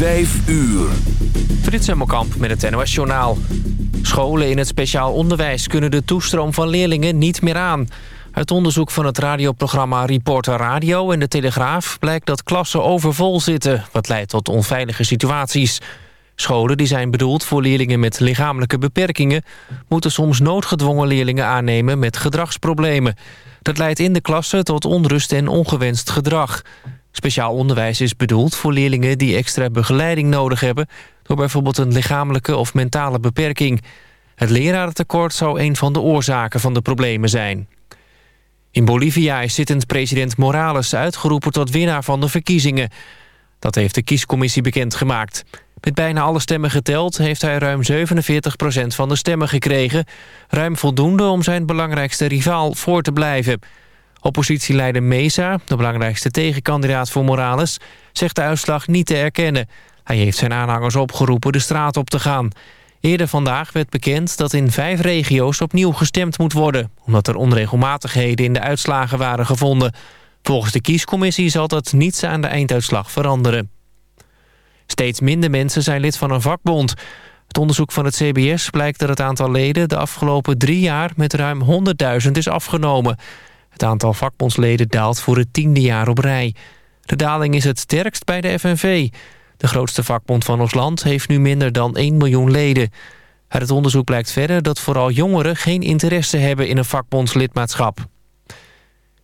5 uur. Frits Hemmelkamp met het NOS Journaal. Scholen in het speciaal onderwijs kunnen de toestroom van leerlingen niet meer aan. Uit onderzoek van het radioprogramma Reporter Radio en de Telegraaf... blijkt dat klassen overvol zitten, wat leidt tot onveilige situaties. Scholen die zijn bedoeld voor leerlingen met lichamelijke beperkingen... moeten soms noodgedwongen leerlingen aannemen met gedragsproblemen. Dat leidt in de klassen tot onrust en ongewenst gedrag... Speciaal onderwijs is bedoeld voor leerlingen die extra begeleiding nodig hebben... door bijvoorbeeld een lichamelijke of mentale beperking. Het lerarentekort zou een van de oorzaken van de problemen zijn. In Bolivia is zittend president Morales uitgeroepen tot winnaar van de verkiezingen. Dat heeft de kiescommissie bekendgemaakt. Met bijna alle stemmen geteld heeft hij ruim 47% van de stemmen gekregen. Ruim voldoende om zijn belangrijkste rivaal voor te blijven... Oppositieleider Mesa, de belangrijkste tegenkandidaat voor Morales... zegt de uitslag niet te erkennen. Hij heeft zijn aanhangers opgeroepen de straat op te gaan. Eerder vandaag werd bekend dat in vijf regio's opnieuw gestemd moet worden... omdat er onregelmatigheden in de uitslagen waren gevonden. Volgens de kiescommissie zal dat niets aan de einduitslag veranderen. Steeds minder mensen zijn lid van een vakbond. Het onderzoek van het CBS blijkt dat het aantal leden... de afgelopen drie jaar met ruim 100.000 is afgenomen... Het aantal vakbondsleden daalt voor het tiende jaar op rij. De daling is het sterkst bij de FNV. De grootste vakbond van ons land heeft nu minder dan 1 miljoen leden. Uit het onderzoek blijkt verder dat vooral jongeren geen interesse hebben in een vakbondslidmaatschap.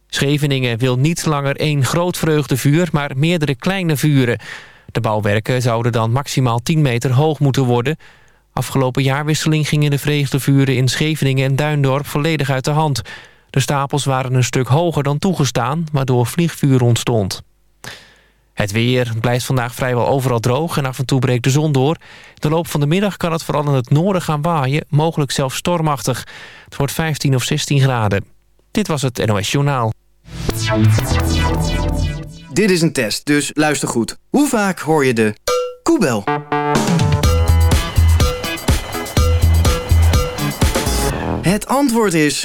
Scheveningen wil niet langer één groot vreugdevuur, maar meerdere kleine vuren. De bouwwerken zouden dan maximaal 10 meter hoog moeten worden. Afgelopen jaarwisseling gingen de vreugdevuren in Scheveningen en Duindorp volledig uit de hand. De stapels waren een stuk hoger dan toegestaan, waardoor vliegvuur ontstond. Het weer blijft vandaag vrijwel overal droog en af en toe breekt de zon door. De loop van de middag kan het vooral in het noorden gaan waaien, mogelijk zelfs stormachtig. Het wordt 15 of 16 graden. Dit was het NOS Journaal. Dit is een test, dus luister goed. Hoe vaak hoor je de koebel? Het antwoord is...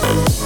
Thank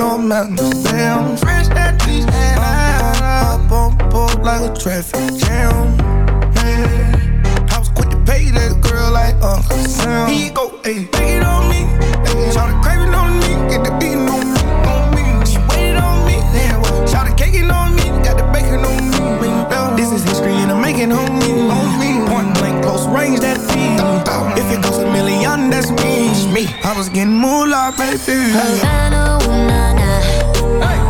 no mountains. Say fresh at least, and I up like a traffic jam. Yeah. I was quick to pay that girl like Uncle Sam. He go, ayy, take it on me. Ayy, shout craving on me, get the beating on me, on me. She waited on me, yeah. Shout it caking on me, got the bacon on me. This is history and I'm making on me that feeling. If it goes a million, that's me. me. I was getting moolah, baby. Havana, ooh. Hey.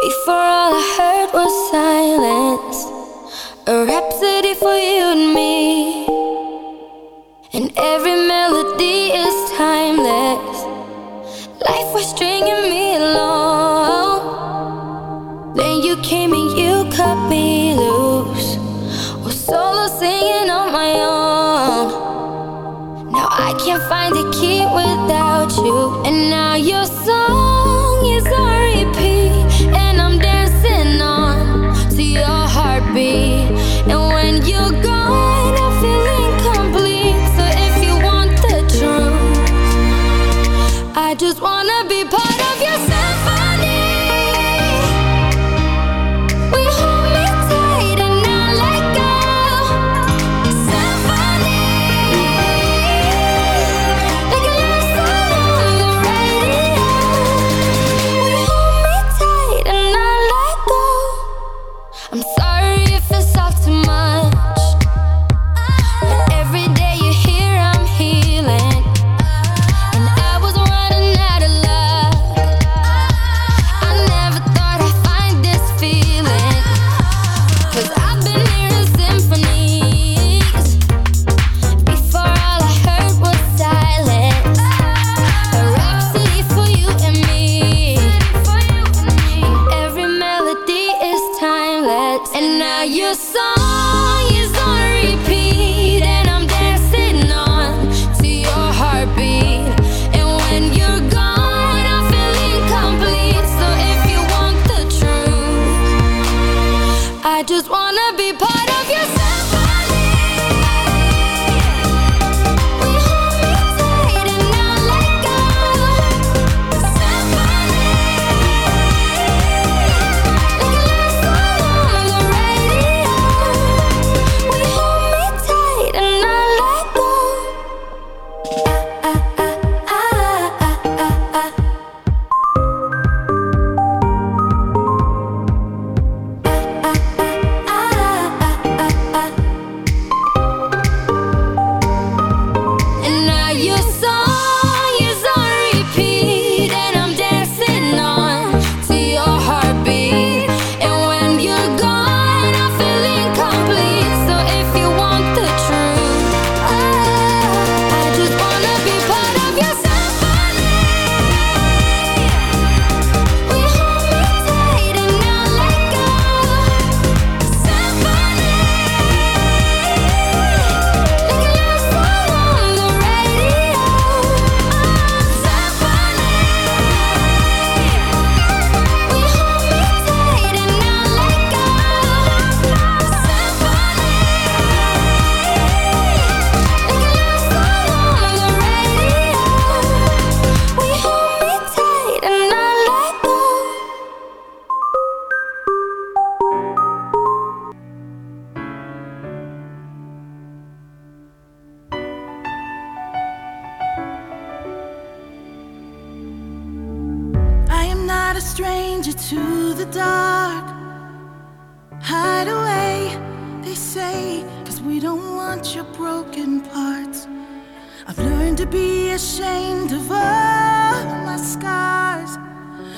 Before all I heard was silence, a rhapsody for you and me. And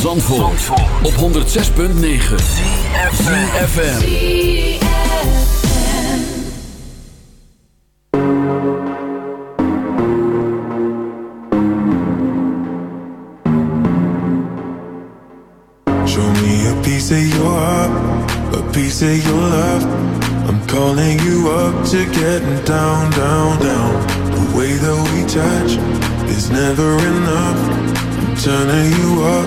van Zandvoort, op 106.9 ZFM Show me a piece of your heart A piece of your love. I'm calling you up to get down, down, down. The way that we touch is never enough. I'm turning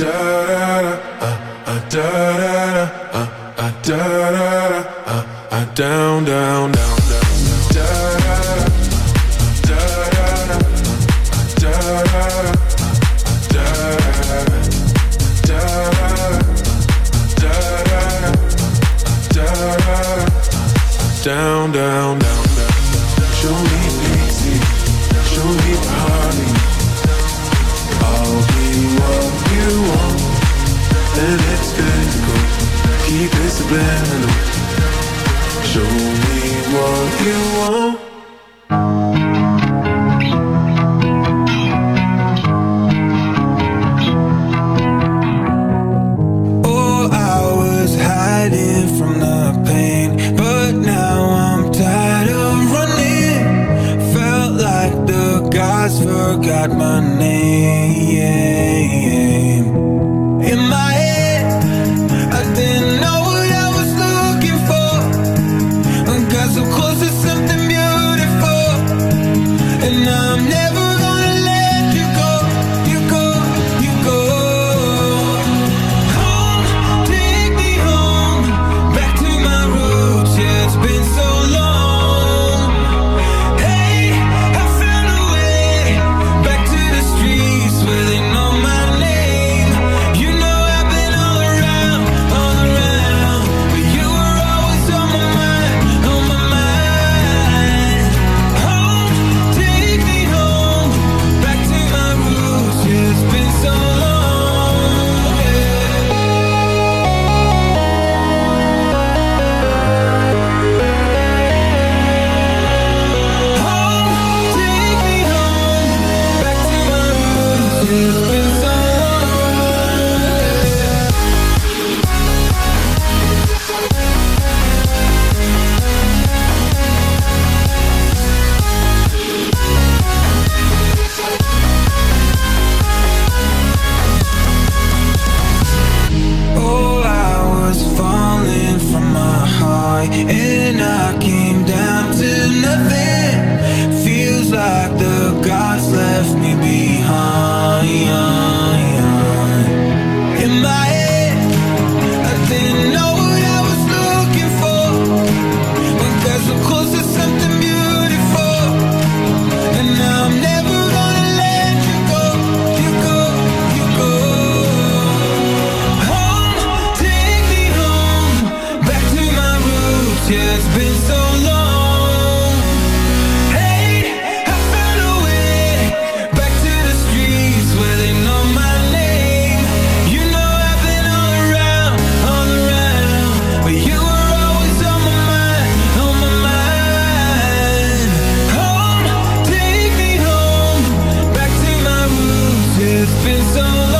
doctor. so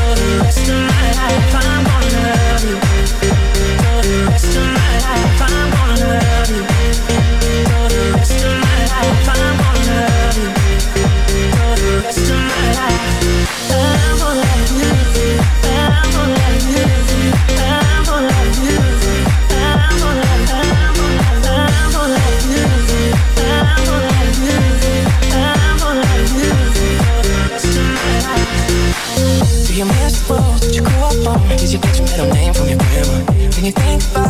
Can you think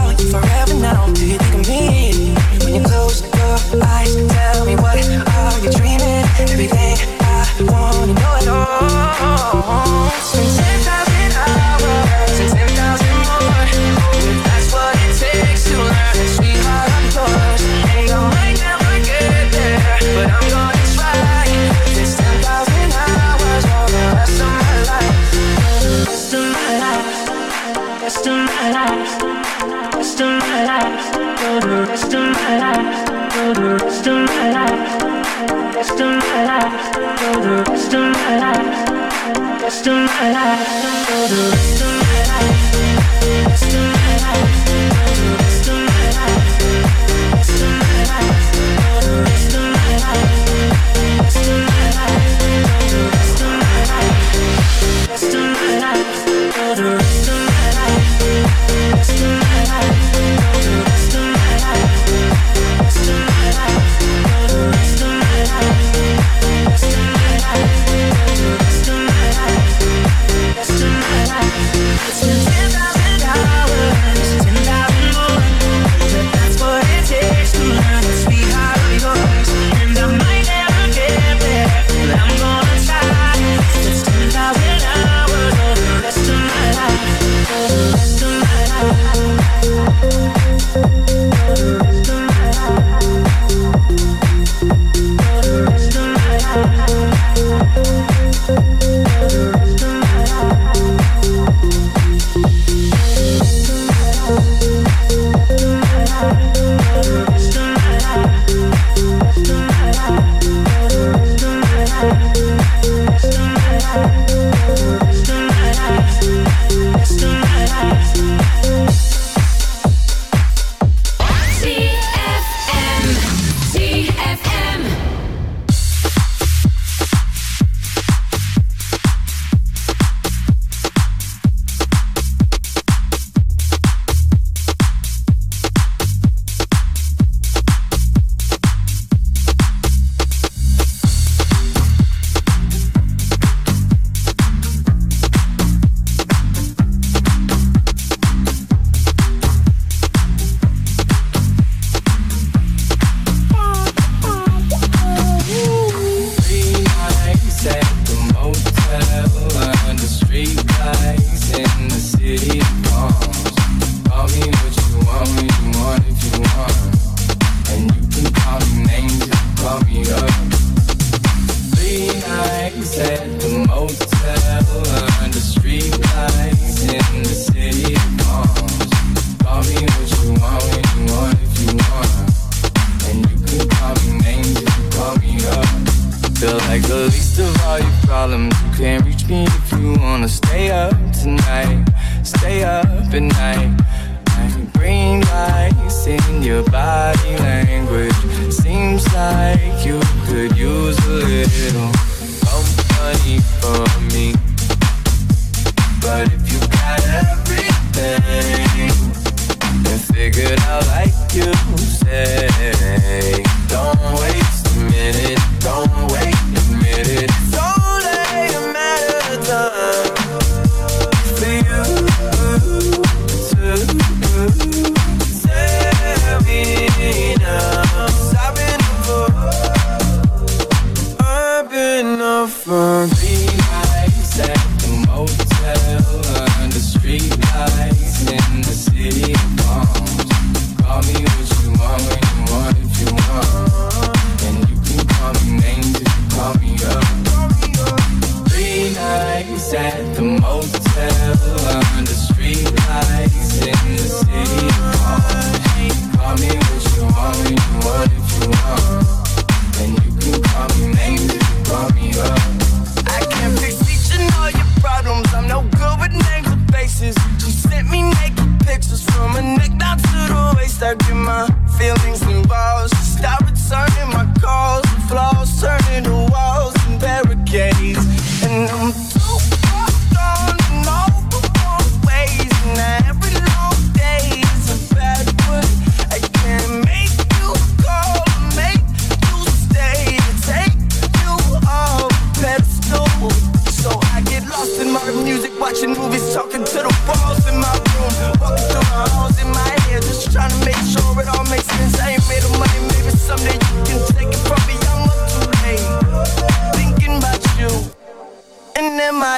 feelings involved. Stop returning my calls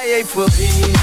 hij heeft